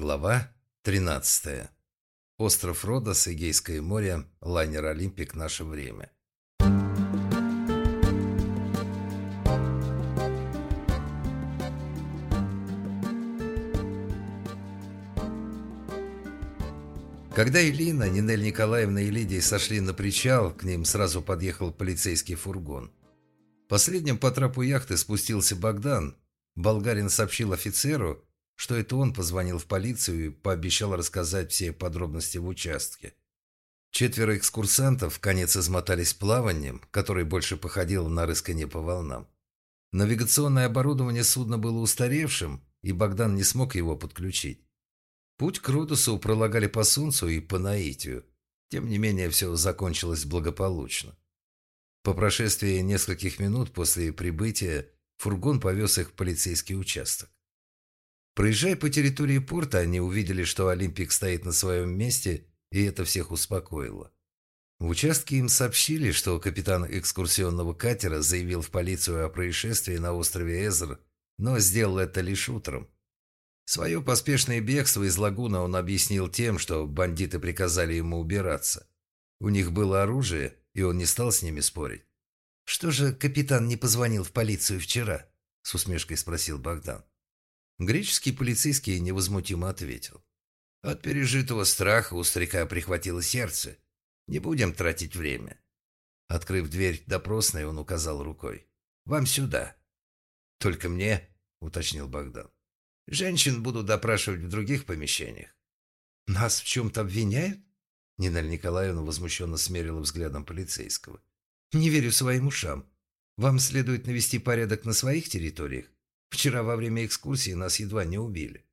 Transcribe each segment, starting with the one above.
Глава 13. Остров Родос, Эгейское море, лайнер «Олимпик. Наше время». Когда Элина, Нинель Николаевна и Лидия сошли на причал, к ним сразу подъехал полицейский фургон. Последним по трапу яхты спустился Богдан. Болгарин сообщил офицеру, что это он позвонил в полицию и пообещал рассказать все подробности в участке. Четверо экскурсантов в конец измотались плаванием, которое больше походило на рыскание по волнам. Навигационное оборудование судна было устаревшим, и Богдан не смог его подключить. Путь к Родосу пролагали по Солнцу и по наитию. Тем не менее, все закончилось благополучно. По прошествии нескольких минут после прибытия фургон повез их в полицейский участок. Проезжая по территории порта, они увидели, что Олимпик стоит на своем месте, и это всех успокоило. В участке им сообщили, что капитан экскурсионного катера заявил в полицию о происшествии на острове Эзер, но сделал это лишь утром. Свое поспешное бегство из лагуна он объяснил тем, что бандиты приказали ему убираться. У них было оружие, и он не стал с ними спорить. «Что же капитан не позвонил в полицию вчера?» – с усмешкой спросил Богдан. Греческий полицейский невозмутимо ответил. От пережитого страха у старика прихватило сердце. Не будем тратить время. Открыв дверь допросной, он указал рукой. «Вам сюда». «Только мне?» – уточнил Богдан. «Женщин буду допрашивать в других помещениях». «Нас в чем-то обвиняют?» Нина Николаевна возмущенно смерила взглядом полицейского. «Не верю своим ушам. Вам следует навести порядок на своих территориях. Вчера во время экскурсии нас едва не убили.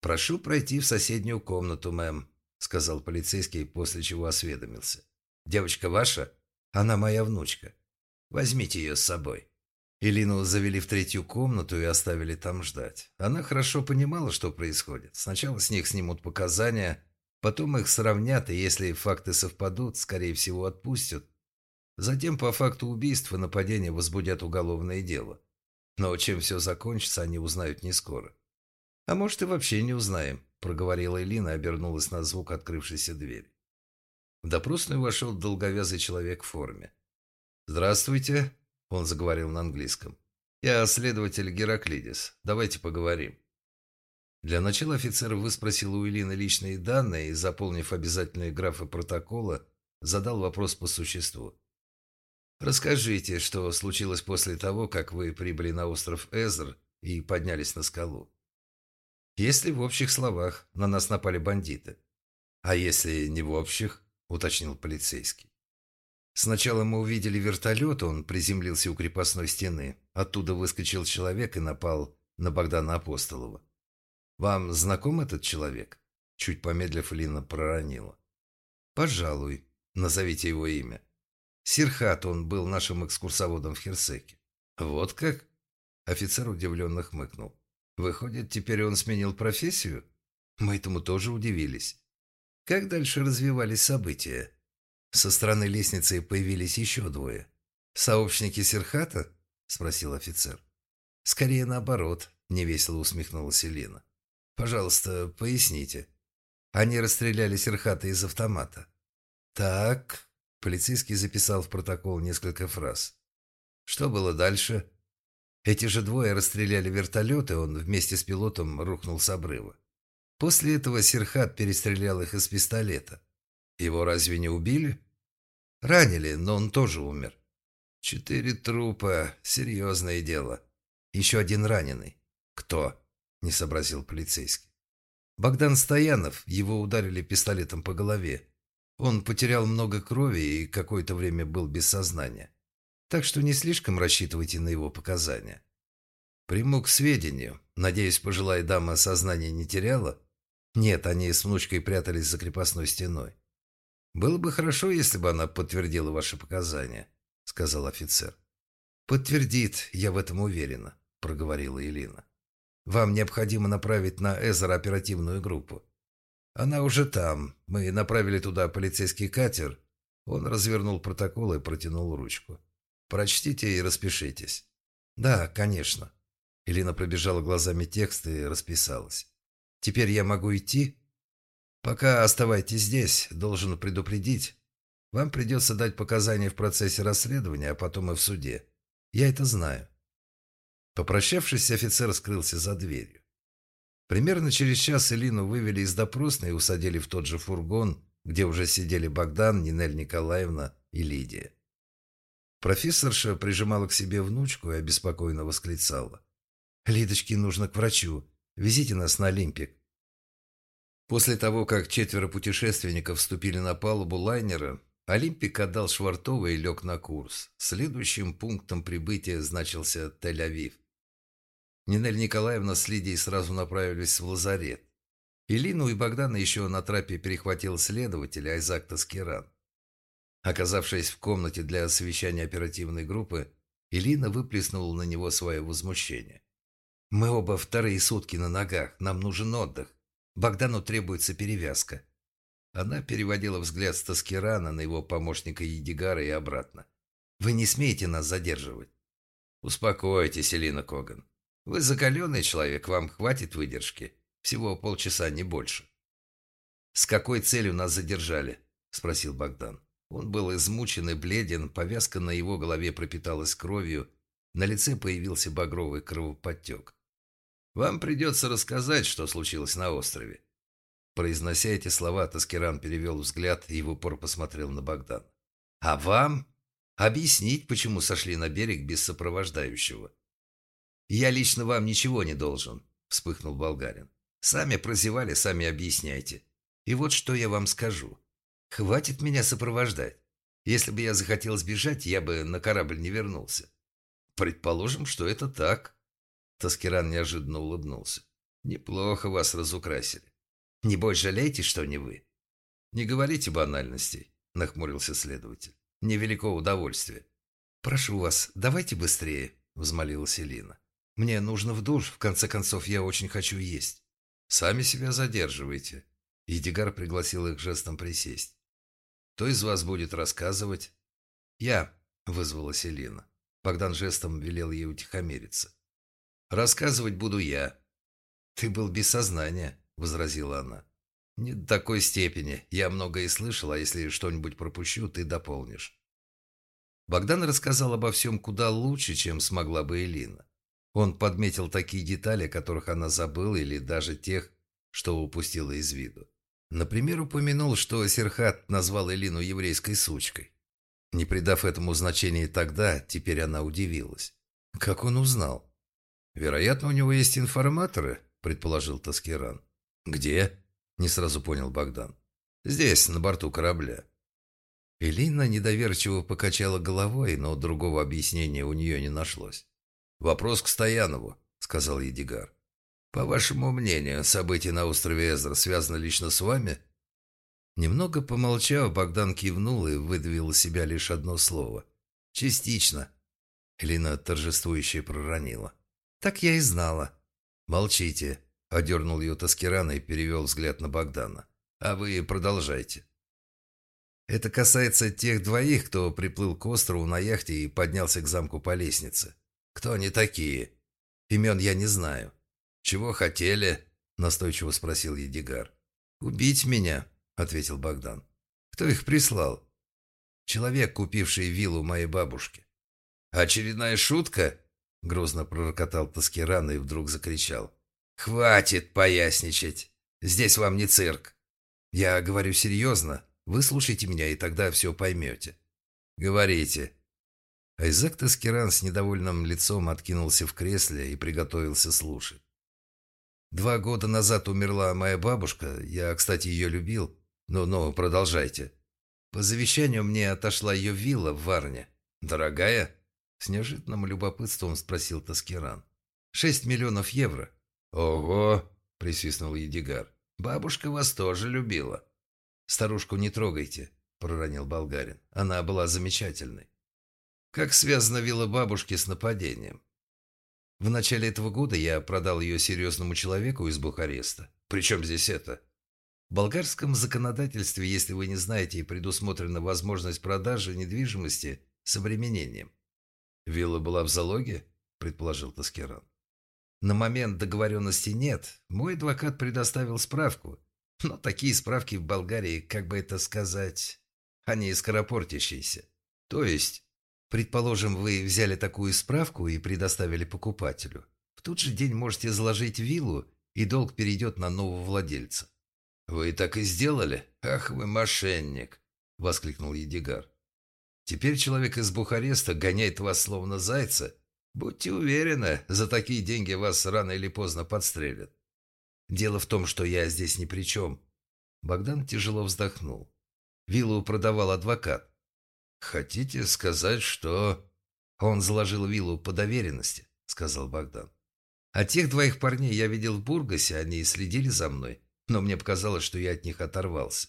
«Прошу пройти в соседнюю комнату, мэм», — сказал полицейский, после чего осведомился. «Девочка ваша? Она моя внучка. Возьмите ее с собой». Илину завели в третью комнату и оставили там ждать. Она хорошо понимала, что происходит. Сначала с них снимут показания, потом их сравнят, и если факты совпадут, скорее всего, отпустят. Затем по факту убийства нападения возбудят уголовное дело. Но чем все закончится, они узнают не скоро. А может и вообще не узнаем, проговорила Элина и обернулась на звук открывшейся двери. В допросную вошел долговязый человек в форме. «Здравствуйте», — он заговорил на английском. «Я следователь Гераклидис. Давайте поговорим». Для начала офицер выспросил у Элины личные данные и, заполнив обязательные графы протокола, задал вопрос по существу. Расскажите, что случилось после того, как вы прибыли на остров Эзер и поднялись на скалу. Если в общих словах на нас напали бандиты. А если не в общих, уточнил полицейский. Сначала мы увидели вертолет, он приземлился у крепостной стены. Оттуда выскочил человек и напал на Богдана Апостолова. «Вам знаком этот человек?» Чуть помедлив, Лина проронила. «Пожалуй. Назовите его имя». Сирхат он был нашим экскурсоводом в Херсеке. Вот как? Офицер удивленно хмыкнул. Выходит, теперь он сменил профессию? Мы этому тоже удивились. Как дальше развивались события? Со стороны лестницы появились еще двое. «Сообщники Сирхата?» – спросил офицер. «Скорее наоборот», – невесело усмехнулась Елена. «Пожалуйста, поясните». Они расстреляли Сирхата из автомата. «Так», Полицейский записал в протокол несколько фраз. Что было дальше? Эти же двое расстреляли вертолеты, он вместе с пилотом рухнул с обрыва. После этого Серхат перестрелял их из пистолета. Его разве не убили? Ранили, но он тоже умер. Четыре трупа. Серьезное дело. Еще один раненый. Кто? Не сообразил полицейский. Богдан Стоянов. Его ударили пистолетом по голове. Он потерял много крови и какое-то время был без сознания. Так что не слишком рассчитывайте на его показания. Приму к сведению. Надеюсь, пожилая дама сознание не теряла? Нет, они с внучкой прятались за крепостной стеной. Было бы хорошо, если бы она подтвердила ваши показания, сказал офицер. Подтвердит, я в этом уверена, проговорила Елена. Вам необходимо направить на Эзер оперативную группу. Она уже там. Мы направили туда полицейский катер. Он развернул протокол и протянул ручку. Прочтите и распишитесь. Да, конечно. Элина пробежала глазами текст и расписалась. Теперь я могу идти? Пока оставайтесь здесь, должен предупредить. Вам придется дать показания в процессе расследования, а потом и в суде. Я это знаю. Попрощавшись, офицер скрылся за дверью. Примерно через час Элину вывели из допросной и усадили в тот же фургон, где уже сидели Богдан, Нинель Николаевна и Лидия. Профессорша прижимала к себе внучку и обеспокоенно восклицала. «Лидочке нужно к врачу. Везите нас на Олимпик». После того, как четверо путешественников вступили на палубу лайнера, Олимпик отдал Швартова и лег на курс. Следующим пунктом прибытия значился Тель-Авив. Нинель Николаевна с Лидией сразу направились в лазарет. Илину и Богдана еще на трапе перехватил следователь Айзак Таскиран. Оказавшись в комнате для совещания оперативной группы, Илина выплеснула на него свое возмущение. «Мы оба вторые сутки на ногах, нам нужен отдых. Богдану требуется перевязка». Она переводила взгляд с Таскирана на его помощника Едигара и обратно. «Вы не смеете нас задерживать?» «Успокойтесь, Элина Коган. Вы закаленный человек, вам хватит выдержки. Всего полчаса, не больше. «С какой целью нас задержали?» – спросил Богдан. Он был измучен и бледен, повязка на его голове пропиталась кровью, на лице появился багровый кровоподтек. «Вам придется рассказать, что случилось на острове». Произнося эти слова, Таскиран перевел взгляд и в упор посмотрел на Богдана. «А вам? Объяснить, почему сошли на берег без сопровождающего?» «Я лично вам ничего не должен», — вспыхнул болгарин. «Сами прозевали, сами объясняйте. И вот что я вам скажу. Хватит меня сопровождать. Если бы я захотел сбежать, я бы на корабль не вернулся». «Предположим, что это так». Таскиран неожиданно улыбнулся. «Неплохо вас разукрасили. Небось, жалеете, что не вы?» «Не говорите банальностей», — нахмурился следователь. «Невелико удовольствие». «Прошу вас, давайте быстрее», — взмолилась Элина. Мне нужно в душ, в конце концов, я очень хочу есть. Сами себя задерживайте. Едигар пригласил их жестом присесть. Кто из вас будет рассказывать? Я, вызвала Селина. Богдан жестом велел ей утихомириться. Рассказывать буду я. Ты был без сознания, возразила она. Не до такой степени. Я многое слышал, а если что-нибудь пропущу, ты дополнишь. Богдан рассказал обо всем куда лучше, чем смогла бы Элина. Он подметил такие детали, которых она забыла, или даже тех, что упустила из виду. Например, упомянул, что Серхат назвал Элину еврейской сучкой. Не придав этому значения тогда, теперь она удивилась. Как он узнал? «Вероятно, у него есть информаторы», — предположил Таскиран. «Где?» — не сразу понял Богдан. «Здесь, на борту корабля». Элина недоверчиво покачала головой, но другого объяснения у нее не нашлось. «Вопрос к Стоянову», — сказал Едигар. «По вашему мнению, события на острове Эзра связаны лично с вами?» Немного помолчав, Богдан кивнул и выдавил из себя лишь одно слово. «Частично». Элина торжествующе проронила. «Так я и знала». «Молчите», — одернул ее Таскирана и перевел взгляд на Богдана. «А вы продолжайте». «Это касается тех двоих, кто приплыл к острову на яхте и поднялся к замку по лестнице. «Кто они такие? Имен я не знаю». «Чего хотели?» – настойчиво спросил Едигар. «Убить меня», – ответил Богдан. «Кто их прислал?» «Человек, купивший виллу моей бабушки». «Очередная шутка?» – грозно пророкотал Таскиран и вдруг закричал. «Хватит поясничать! Здесь вам не цирк!» «Я говорю серьезно. Выслушайте меня, и тогда все поймете». «Говорите», Айзек Таскиран с недовольным лицом откинулся в кресле и приготовился слушать. «Два года назад умерла моя бабушка. Я, кстати, ее любил. Но-но, продолжайте. По завещанию мне отошла ее вилла в Варне. Дорогая?» С неожиданным любопытством спросил Таскиран. «Шесть миллионов евро». «Ого!» – присвистнул Едигар. «Бабушка вас тоже любила». «Старушку не трогайте», – проронил болгарин. «Она была замечательной». Как связана вилла бабушки с нападением? В начале этого года я продал ее серьезному человеку из Бухареста. Причем здесь это? В болгарском законодательстве, если вы не знаете, предусмотрена возможность продажи недвижимости с обременением. Вилла была в залоге, предположил Таскеран. На момент договоренности нет. Мой адвокат предоставил справку. Но такие справки в Болгарии, как бы это сказать, они скоропортящиеся. То есть, предположим, вы взяли такую справку и предоставили покупателю. В тот же день можете заложить виллу, и долг перейдет на нового владельца. «Вы так и сделали? Ах вы мошенник!» – воскликнул Едигар. «Теперь человек из Бухареста гоняет вас словно зайца. Будьте уверены, за такие деньги вас рано или поздно подстрелят. Дело в том, что я здесь ни при чем». Богдан тяжело вздохнул. Виллу продавал адвокат. «Хотите сказать, что...» «Он заложил виллу по доверенности», — сказал Богдан. «А тех двоих парней я видел в Бургасе, они следили за мной но мне показалось, что я от них оторвался.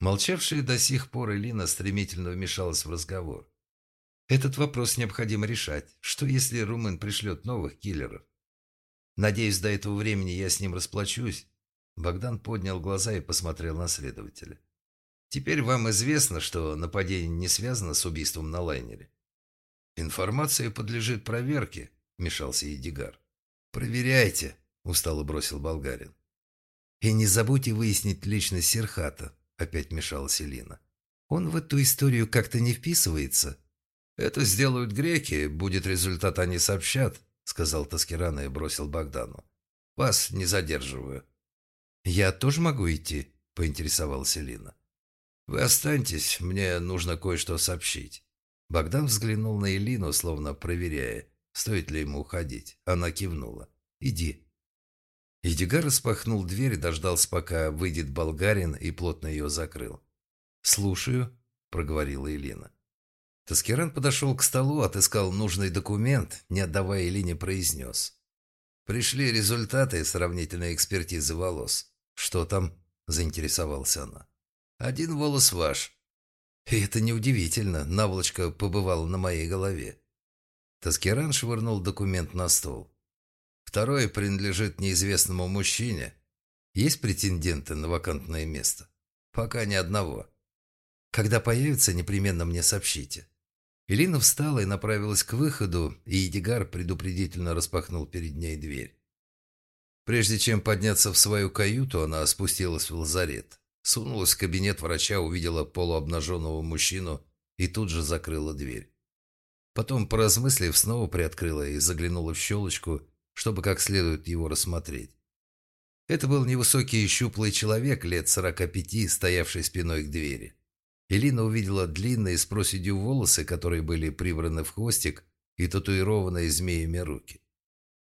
Молчавшая до сих пор Элина стремительно вмешалась в разговор. Этот вопрос необходимо решать. Что, если Румын пришлет новых киллеров? Надеюсь, до этого времени я с ним расплачусь. Богдан поднял глаза и посмотрел на следователя. Теперь вам известно, что нападение не связано с убийством на лайнере. Информация подлежит проверке, вмешался Едигар. Проверяйте, устало бросил болгарин. «И не забудьте выяснить личность Серхата», — опять мешала Селина. «Он в эту историю как-то не вписывается». «Это сделают греки, будет результат, они сообщат», — сказал Таскирана и бросил Богдану. «Вас не задерживаю». «Я тоже могу идти?» — поинтересовалась Селина. «Вы останьтесь, мне нужно кое-что сообщить». Богдан взглянул на Элину, словно проверяя, стоит ли ему уходить. Она кивнула. «Иди». Едигар распахнул дверь, дождался, пока выйдет болгарин, и плотно ее закрыл. «Слушаю», — проговорила Элина. Таскиран подошел к столу, отыскал нужный документ, не отдавая Элине, произнес. «Пришли результаты сравнительной экспертизы волос. Что там?» – заинтересовалась она. «Один волос ваш». И это неудивительно, наволочка побывала на моей голове. Таскиран швырнул документ на стол. Второе принадлежит неизвестному мужчине. Есть претенденты на вакантное место? Пока ни одного. Когда появится, непременно мне сообщите. Элина встала и направилась к выходу, и Едигар предупредительно распахнул перед ней дверь. Прежде чем подняться в свою каюту, она спустилась в лазарет. Сунулась в кабинет врача, увидела полуобнаженного мужчину и тут же закрыла дверь. Потом, поразмыслив, снова приоткрыла и заглянула в щелочку, чтобы как следует его рассмотреть. Это был невысокий и щуплый человек лет сорока пяти, стоявший спиной к двери. Элина увидела длинные с проседью волосы, которые были прибраны в хвостик и татуированные змеями руки.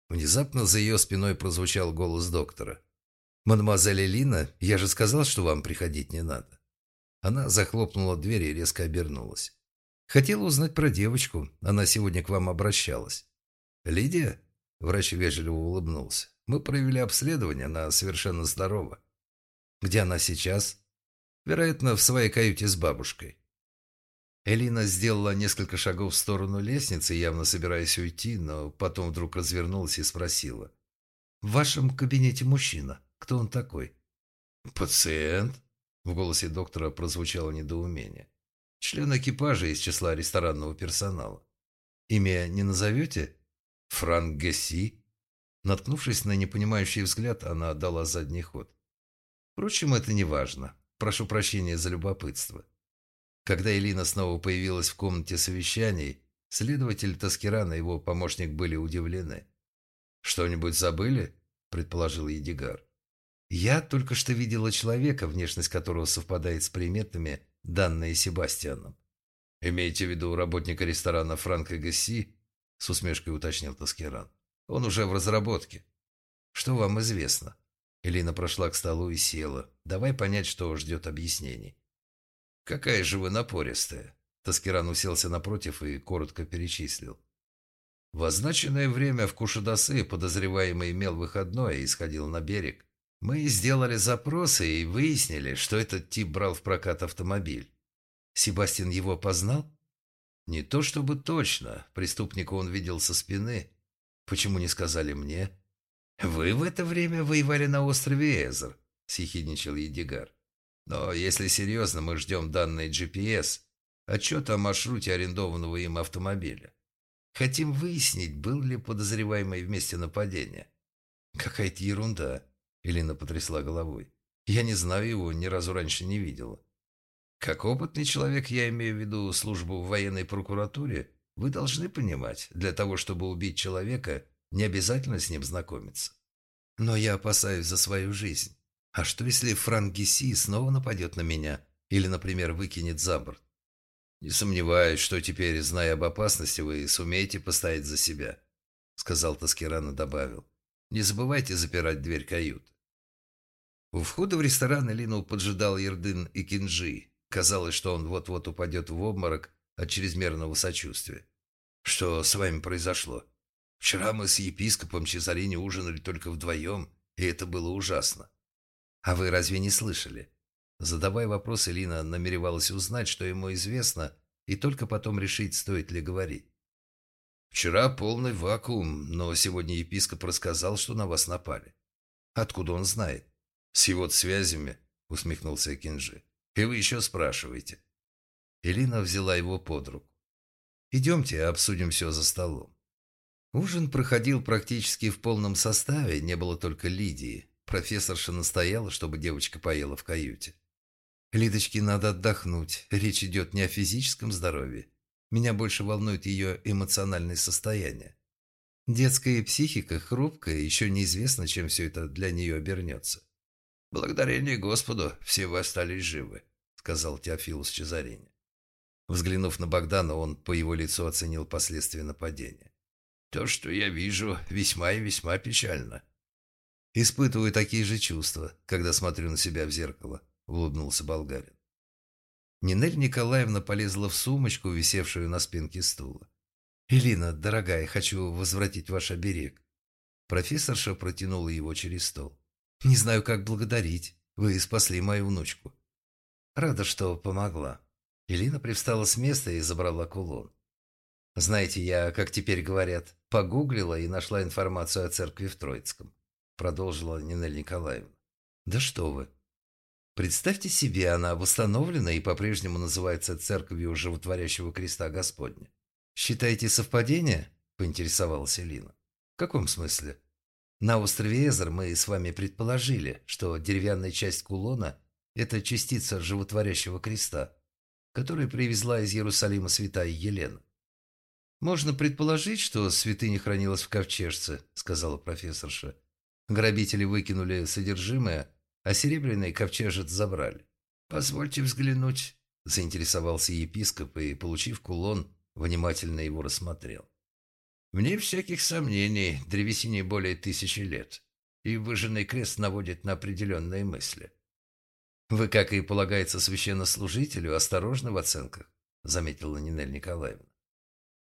Внезапно за ее спиной прозвучал голос доктора. «Мадемуазель Элина, я же сказал, что вам приходить не надо». Она захлопнула дверь и резко обернулась. «Хотела узнать про девочку. Она сегодня к вам обращалась». «Лидия?» Врач вежливо улыбнулся. «Мы провели обследование, она совершенно здорова». «Где она сейчас?» «Вероятно, в своей каюте с бабушкой». Элина сделала несколько шагов в сторону лестницы, явно собираясь уйти, но потом вдруг развернулась и спросила. «В вашем кабинете мужчина. Кто он такой?» «Пациент?» В голосе доктора прозвучало недоумение. «Член экипажа из числа ресторанного персонала. Имя не назовете?» Франк Гесси? Наткнувшись на непонимающий взгляд, она дала задний ход. Впрочем, это не важно. Прошу прощения за любопытство. Когда Элина снова появилась в комнате совещаний, следователь Таскиран и его помощник были удивлены. «Что-нибудь забыли?» – предположил Едигар. «Я только что видела человека, внешность которого совпадает с приметами, данные Себастьяном. Имеете в виду работника ресторана Франка Гасси?» с усмешкой уточнил Таскиран. Он уже в разработке. Что вам известно? Элина прошла к столу и села. Давай понять, что ждет объяснений. Какая же вы напористая. Таскиран уселся напротив и коротко перечислил. В означенное время в Кушадасы подозреваемый имел выходной и сходил на берег. Мы сделали запросы и выяснили, что этот тип брал в прокат автомобиль. Себастьян его познал? Не то чтобы точно. Преступника он видел со спины. Почему не сказали мне? Вы в это время воевали на острове Эзер, съехидничал Едигар. Но если серьезно, мы ждем данные GPS, отчет о маршруте арендованного им автомобиля. Хотим выяснить, был ли подозреваемый вместе нападения». «Какая-то ерунда», — Элина потрясла головой. «Я не знаю его, ни разу раньше не видела». «Как опытный человек, я имею в виду службу в военной прокуратуре, вы должны понимать, для того, чтобы убить человека, не обязательно с ним знакомиться. Но я опасаюсь за свою жизнь. А что, если Франк Гесси снова нападет на меня или, например, выкинет за борт? Не сомневаюсь, что теперь, зная об опасности, вы сумеете постоять за себя, сказал Таскиран и добавил. Не забывайте запирать дверь каюты. У входа в ресторан Элину поджидал Ердын и Кинжи. Казалось, что он вот-вот упадет в обморок от чрезмерного сочувствия. «Что с вами произошло? Вчера мы с епископом Чезарини ужинали только вдвоем, и это было ужасно. А вы разве не слышали?» Задавая вопрос, Элина намеревалась узнать, что ему известно, и только потом решить, стоит ли говорить. «Вчера полный вакуум, но сегодня епископ рассказал, что на вас напали. Откуда он знает?» «С его связями», — усмехнулся Кинжи. «И вы еще спрашиваете». Элина взяла его под руку. «Идемте, обсудим все за столом». Ужин проходил практически в полном составе, не было только Лидии. Профессорша настояла, чтобы девочка поела в каюте. «Лидочке надо отдохнуть. Речь идет не о физическом здоровье. Меня больше волнует ее эмоциональное состояние. Детская психика хрупкая, еще неизвестно, чем все это для нее обернется. «Благодарение Господу, все вы остались живы», — сказал Теофилус Чезарини. Взглянув на Богдана, он по его лицу оценил последствия нападения. «То, что я вижу, весьма и весьма печально». «Испытываю такие же чувства, когда смотрю на себя в зеркало», — улыбнулся болгарин. Нинель Николаевна полезла в сумочку, висевшую на спинке стула. «Элина, дорогая, хочу возвратить ваш оберег». Профессорша протянула его через стол. «Не знаю, как благодарить. Вы спасли мою внучку». «Рада, что помогла», Элина привстала с места и забрала кулон. «Знаете, я, как теперь говорят, погуглила и нашла информацию о церкви в Троицком», продолжила Нинель Николаевна. «Да что вы! Представьте себе, она восстановлена и по-прежнему называется Церковью Животворящего Креста Господня. Считаете совпадение?» – поинтересовалась Элина. «В каком смысле?» На острове Эзер мы с вами предположили, что деревянная часть кулона – это частица животворящего креста который привезла из Иерусалима святая Елена. «Можно предположить, что святыня хранилась в ковчежце», — сказала профессорша. Грабители выкинули содержимое, а серебряный ковчежец забрали. «Позвольте взглянуть», — заинтересовался епископ и, получив кулон, внимательно его рассмотрел. «Вне всяких сомнений, древесине более тысячи лет, и выжженный крест наводит на определенные мысли. «Вы, как и полагается священнослужителю, осторожны в оценках», — заметила Нинель Николаевна.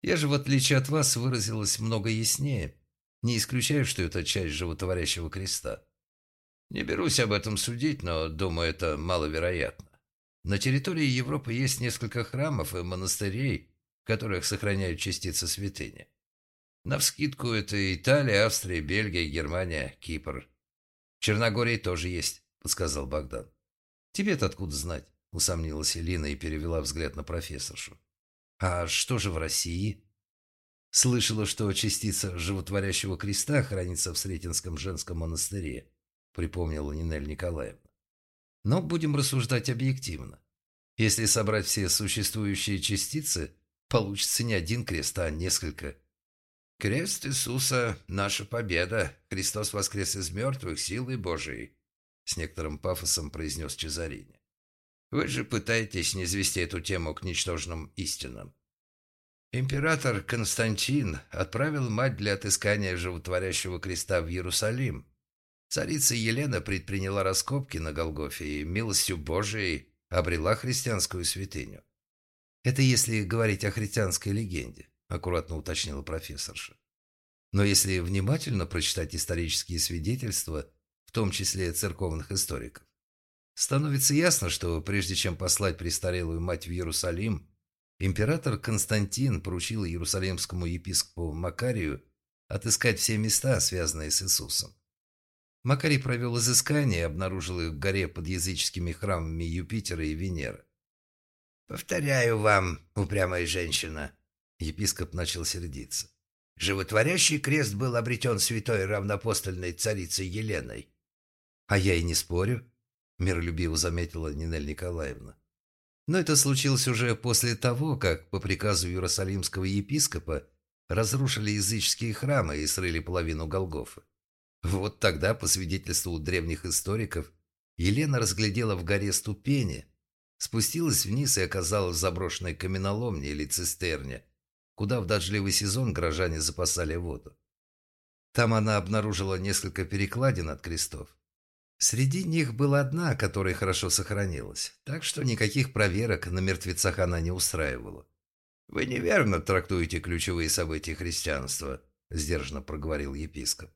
«Я же, в отличие от вас, выразилась много яснее. Не исключаю, что это часть животворящего креста. Не берусь об этом судить, но, думаю, это маловероятно. На территории Европы есть несколько храмов и монастырей, в которых сохраняют частицы святыни. Навскидку это Италия, Австрия, Бельгия, Германия, Кипр. В Черногории тоже есть, подсказал Богдан. «Тебе-то откуда знать?» – усомнилась Элина и перевела взгляд на профессоршу. «А что же в России?» «Слышала, что частица животворящего креста хранится в Сретенском женском монастыре», – припомнила Нинель Николаевна. «Но будем рассуждать объективно. Если собрать все существующие частицы, получится не один крест, а несколько». «Крест Иисуса – наша победа. Христос воскрес из мертвых силой Божией», с некоторым пафосом произнес Чезарини. «Вы же пытаетесь не извести эту тему к ничтожным истинам. Император Константин отправил мать для отыскания животворящего креста в Иерусалим. Царица Елена предприняла раскопки на Голгофе и милостью Божией обрела христианскую святыню. «Это если говорить о христианской легенде», – аккуратно уточнила профессорша. «Но если внимательно прочитать исторические свидетельства – в том числе церковных историков. Становится ясно, что прежде чем послать престарелую мать в Иерусалим, император Константин поручил иерусалимскому епископу Макарию отыскать все места, связанные с Иисусом. Макарий провел изыскание и обнаружил их в горе под языческими храмами Юпитера и Венеры. «Повторяю вам, упрямая женщина, Епископ начал сердиться. Животворящий крест был обретен святой равнопостольной царицей Еленой. А я и не спорю, миролюбиво заметила Нинель Николаевна. Но это случилось уже после того, как по приказу Иерусалимского епископа разрушили языческие храмы и срыли половину Голгофа. Вот тогда, по свидетельству древних историков, Елена разглядела в горе ступени, спустилась вниз и оказалась в заброшенной каменоломне или цистерне, куда в дождливый сезон горожане запасали воду. Там она обнаружила несколько перекладин от крестов. Среди них была одна, которая хорошо сохранилась, так что никаких проверок на мертвецах она не устраивала. «Вы неверно трактуете ключевые события христианства», – сдержанно проговорил епископ.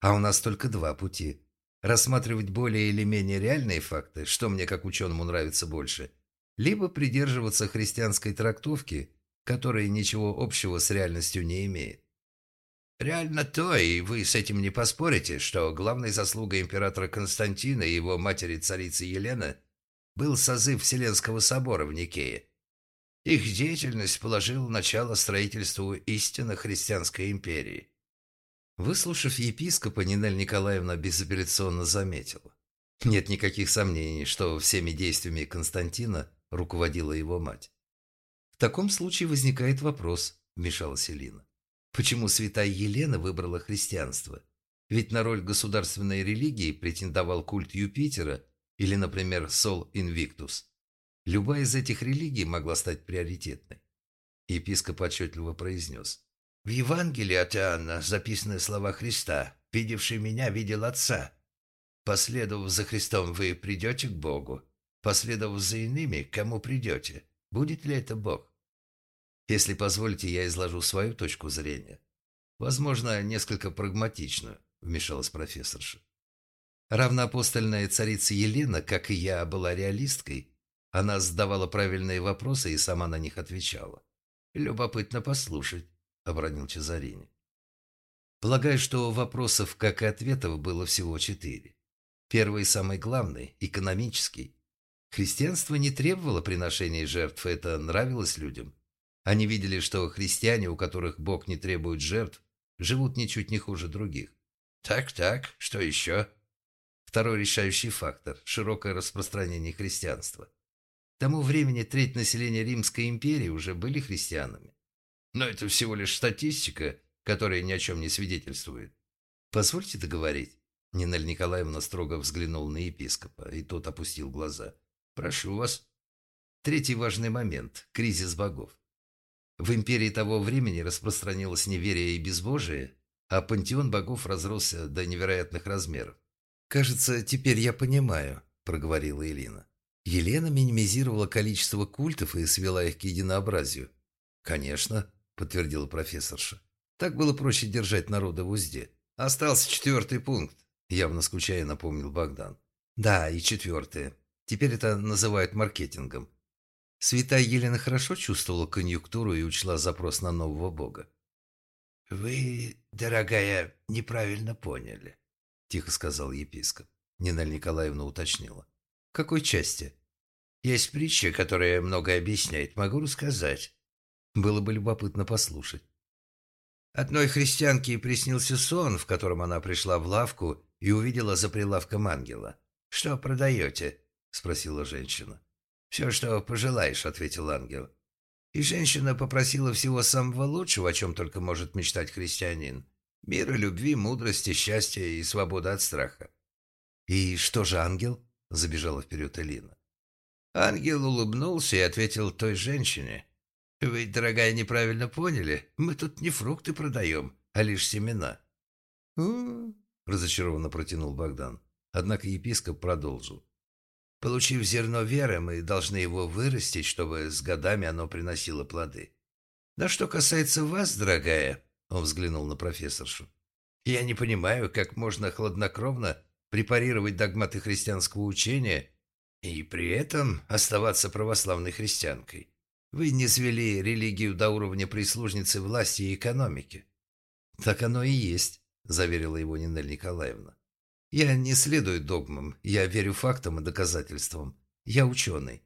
«А у нас только два пути. Рассматривать более или менее реальные факты, что мне как ученому нравится больше, либо придерживаться христианской трактовки – которое ничего общего с реальностью не имеет. Реально то, и вы с этим не поспорите, что главной заслугой императора Константина и его матери царицы Елены был созыв Вселенского собора в Никее. Их деятельность положила начало строительству истинно христианской империи. Выслушав епископа, Нинель Николаевна безапелляционно заметила. Нет никаких сомнений, что всеми действиями Константина руководила его мать. «В таком случае возникает вопрос», – вмешалась Элина. «Почему святая Елена выбрала христианство? Ведь на роль государственной религии претендовал культ Юпитера или, например, Сол Инвиктус. Любая из этих религий могла стать приоритетной». Епископ отчетливо произнес. «В Евангелии от Иоанна записаны слова Христа «Видевший меня, видел Отца». Последовав за Христом, вы придете к Богу. Последовав за иными, кому придете. Будет ли это Бог? Если позволите, я изложу свою точку зрения. Возможно, несколько прагматичную, вмешалась профессорша. Равноапостольная царица Елена, как и я, была реалисткой. Она задавала правильные вопросы и сама на них отвечала. «Любопытно послушать», — обронил Чезарини. Полагаю, что вопросов, как и ответов, было всего четыре. Первый, самый главный, экономический. Христианство не требовало приношения жертв, это нравилось людям. Они видели, что христиане, у которых Бог не требует жертв, живут ничуть не хуже других. Так-так, что еще? Второй решающий фактор – широкое распространение христианства. К тому времени треть населения Римской империи уже были христианами. Но это всего лишь статистика, которая ни о чем не свидетельствует. Позвольте договорить. Нинель Николаевна строго взглянул на епископа, и тот опустил глаза. «Прошу вас». Третий важный момент – кризис богов. В империи того времени распространилось неверие и безбожие, а пантеон богов разросся до невероятных размеров. «Кажется, теперь я понимаю», – проговорила Элина. Елена минимизировала количество культов и свела их к единообразию. «Конечно», – подтвердила профессорша. «Так было проще держать народа в узде. Остался четвертый пункт», – явно скучая напомнил Богдан. «Да, и четвертое. Теперь это называют маркетингом. Святая Елена хорошо чувствовала конъюнктуру и учла запрос на нового бога. «Вы, дорогая, неправильно поняли», — тихо сказал епископ. Нина Николаевна уточнила. «В какой части?» «Есть притча, которая многое объясняет. Могу рассказать». Было бы любопытно послушать. Одной христианке приснился сон, в котором она пришла в лавку и увидела за прилавком ангела. «Что продаете?» — спросила женщина. «Все, что пожелаешь», — ответил ангел. И женщина попросила всего самого лучшего, о чем только может мечтать христианин. Мира, любви, мудрости, счастья и свободы от страха. «И что же ангел?» — забежала вперед Элина. Ангел улыбнулся и ответил той женщине. «Вы, дорогая, неправильно поняли. Мы тут не фрукты продаем, а лишь семена». «У-у-у», разочарованно протянул Богдан. Однако епископ продолжил. Получив зерно веры, мы должны его вырастить, чтобы с годами оно приносило плоды. Да что касается вас, дорогая, он взглянул на профессоршу. Я не понимаю, как можно хладнокровно препарировать догматы христианского учения и при этом оставаться православной христианкой. Вы не свели религию до уровня прислужницы власти и экономики. Так оно и есть, заверила его Нинель Николаевна. Я не следую догмам, я верю фактам и доказательствам. Я ученый.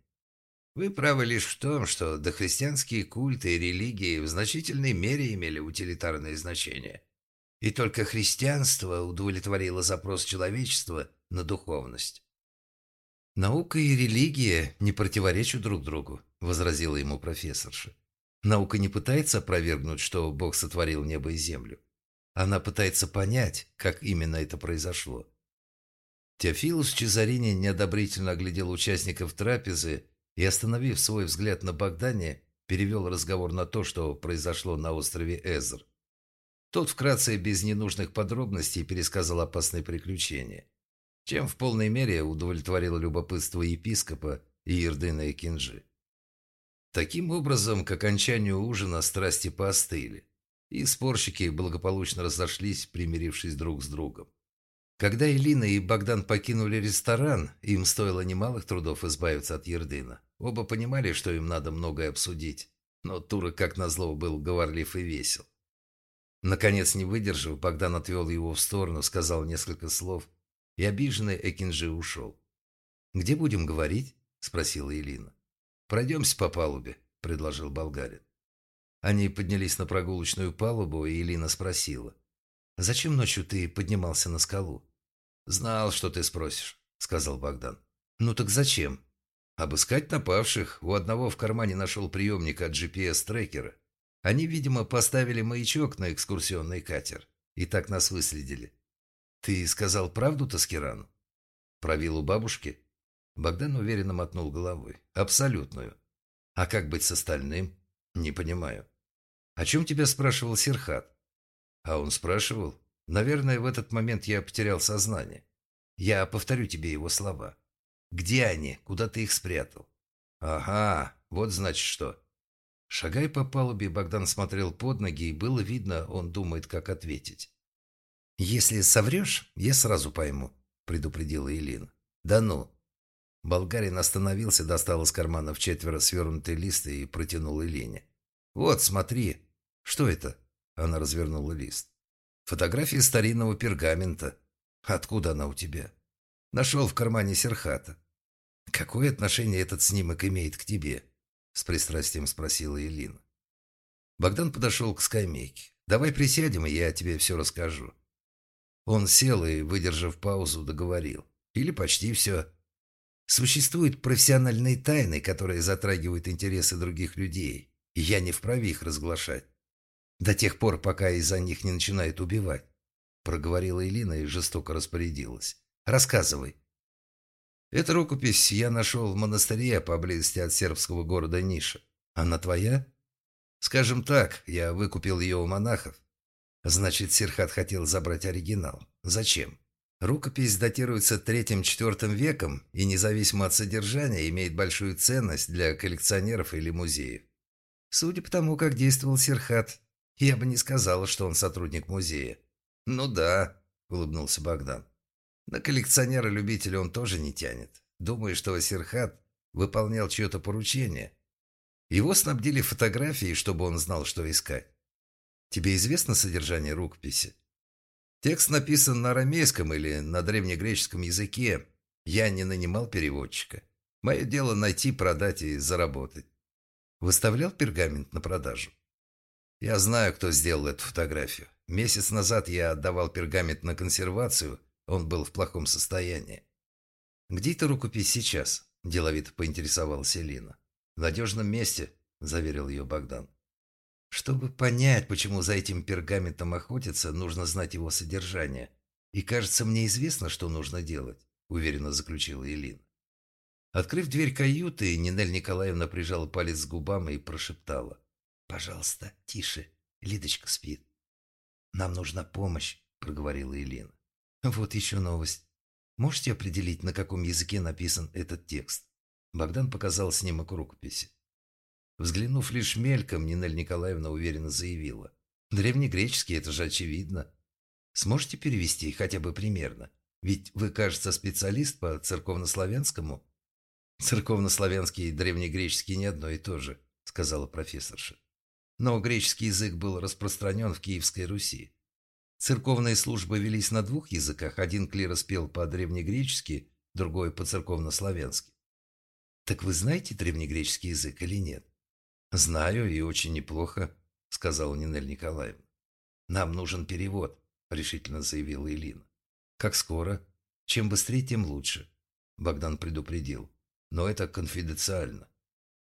Вы правы лишь в том, что дохристианские культы и религии в значительной мере имели утилитарное значение. И только христианство удовлетворило запрос человечества на духовность. «Наука и религия не противоречат друг другу», — возразила ему профессорша. «Наука не пытается опровергнуть, что Бог сотворил небо и землю. Она пытается понять, как именно это произошло». Теофилус Чезарини неодобрительно оглядел участников трапезы и, остановив свой взгляд на Богдане, перевел разговор на то, что произошло на острове Эзер. Тот вкратце, без ненужных подробностей, пересказал опасные приключения, чем в полной мере удовлетворило любопытство епископа и Ердына и Кинжи. Таким образом, к окончанию ужина страсти поостыли, и спорщики благополучно разошлись, примирившись друг с другом. Когда Элина и Богдан покинули ресторан, им стоило немалых трудов избавиться от Ердына. Оба понимали, что им надо многое обсудить, но Тура, как назло, был говорлив и весел. Наконец, не выдержав, Богдан отвел его в сторону, сказал несколько слов, и обиженный Экинджи ушел. «Где будем говорить?» – спросила Элина. «Пройдемся по палубе», – предложил болгарин. Они поднялись на прогулочную палубу, и Элина спросила. «Зачем ночью ты поднимался на скалу?» «Знал, что ты спросишь», — сказал Богдан. «Ну так зачем?» «Обыскать напавших. У одного в кармане нашел приемник от GPS-трекера. Они, видимо, поставили маячок на экскурсионный катер. И так нас выследили». «Ты сказал правду Таскирану?» «Про виллу бабушки?» Богдан уверенно мотнул головой. «Абсолютную. А как быть с остальным?» «Не понимаю». «О чем тебя спрашивал Серхат?» А он спрашивал. Наверное, в этот момент я потерял сознание. Я повторю тебе его слова. Где они? Куда ты их спрятал? Ага, вот значит что. Шагая по палубе, Богдан смотрел под ноги, и было видно, он думает, как ответить. «Если соврешь, я сразу пойму», — предупредила Елена. «Да ну». Болгарин остановился, достал из кармана в четверо свернутые листы и протянул Елене. «Вот, смотри. Что это?» Она развернула лист. Фотография старинного пергамента. Откуда она у тебя? Нашел в кармане Серхата. Какое отношение этот снимок имеет к тебе? С пристрастием спросила Елина. Богдан подошел к скамейке. Давай присядем, и я тебе все расскажу. Он сел и, выдержав паузу, договорил. Или почти все. Существуют профессиональные тайны, которые затрагивают интересы других людей, и я не вправе их разглашать. До тех пор, пока из-за них не начинают убивать. Проговорила Элина и жестоко распорядилась. Рассказывай. Эту рукопись я нашел в монастыре поблизости от сербского города Ниша. Она твоя? Скажем так, я выкупил ее у монахов. Значит, Серхат хотел забрать оригинал. Зачем? Рукопись датируется третьим-четвертым веком и, независимо от содержания, имеет большую ценность для коллекционеров или музеев. Судя по тому, как действовал Серхат, я бы не сказала, что он сотрудник музея. Ну да, улыбнулся Богдан. На коллекционера-любителя он тоже не тянет. Думаю, что Серхат выполнял чье-то поручение. Его снабдили фотографией, чтобы он знал, что искать. Тебе известно содержание рукописи? Текст написан на арамейском или на древнегреческом языке. Я не нанимал переводчика. Мое дело найти, продать и заработать. Выставлял пергамент на продажу? Я знаю, кто сделал эту фотографию. Месяц назад я отдавал пергамент на консервацию, он был в плохом состоянии. «Где эта рукопись сейчас?» – деловито поинтересовалась Элина. «В надежном месте», – заверил ее Богдан. «Чтобы понять, почему за этим пергаментом охотятся, нужно знать его содержание. И кажется, мне известно, что нужно делать», – уверенно заключила Элина. Открыв дверь каюты, Нинель Николаевна прижала палец к губам и прошептала. «Пожалуйста, тише. Лидочка спит». «Нам нужна помощь», — проговорила Елена. «Вот еще новость. Можете определить, на каком языке написан этот текст?» Богдан показал снимок рукописи. Взглянув лишь мельком, Нинель Николаевна уверенно заявила. «Древнегреческий, это же очевидно. Сможете перевести хотя бы примерно? Ведь вы, кажется, специалист по церковнославянскому?» «Церковнославянский и древнегреческий не одно и то же», — сказала профессорша но греческий язык был распространен в Киевской Руси. Церковные службы велись на двух языках, один клирос пел по-древнегречески, другой по-церковнославянски. «Так вы знаете древнегреческий язык или нет?» «Знаю и очень неплохо», — сказала Нинель Николаевна. «Нам нужен перевод», — решительно заявила Элина. «Как скоро? Чем быстрее, тем лучше», — Богдан предупредил. «Но это конфиденциально».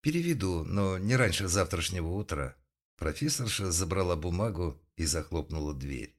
«Переведу, но не раньше завтрашнего утра». Профессорша забрала бумагу и захлопнула дверь.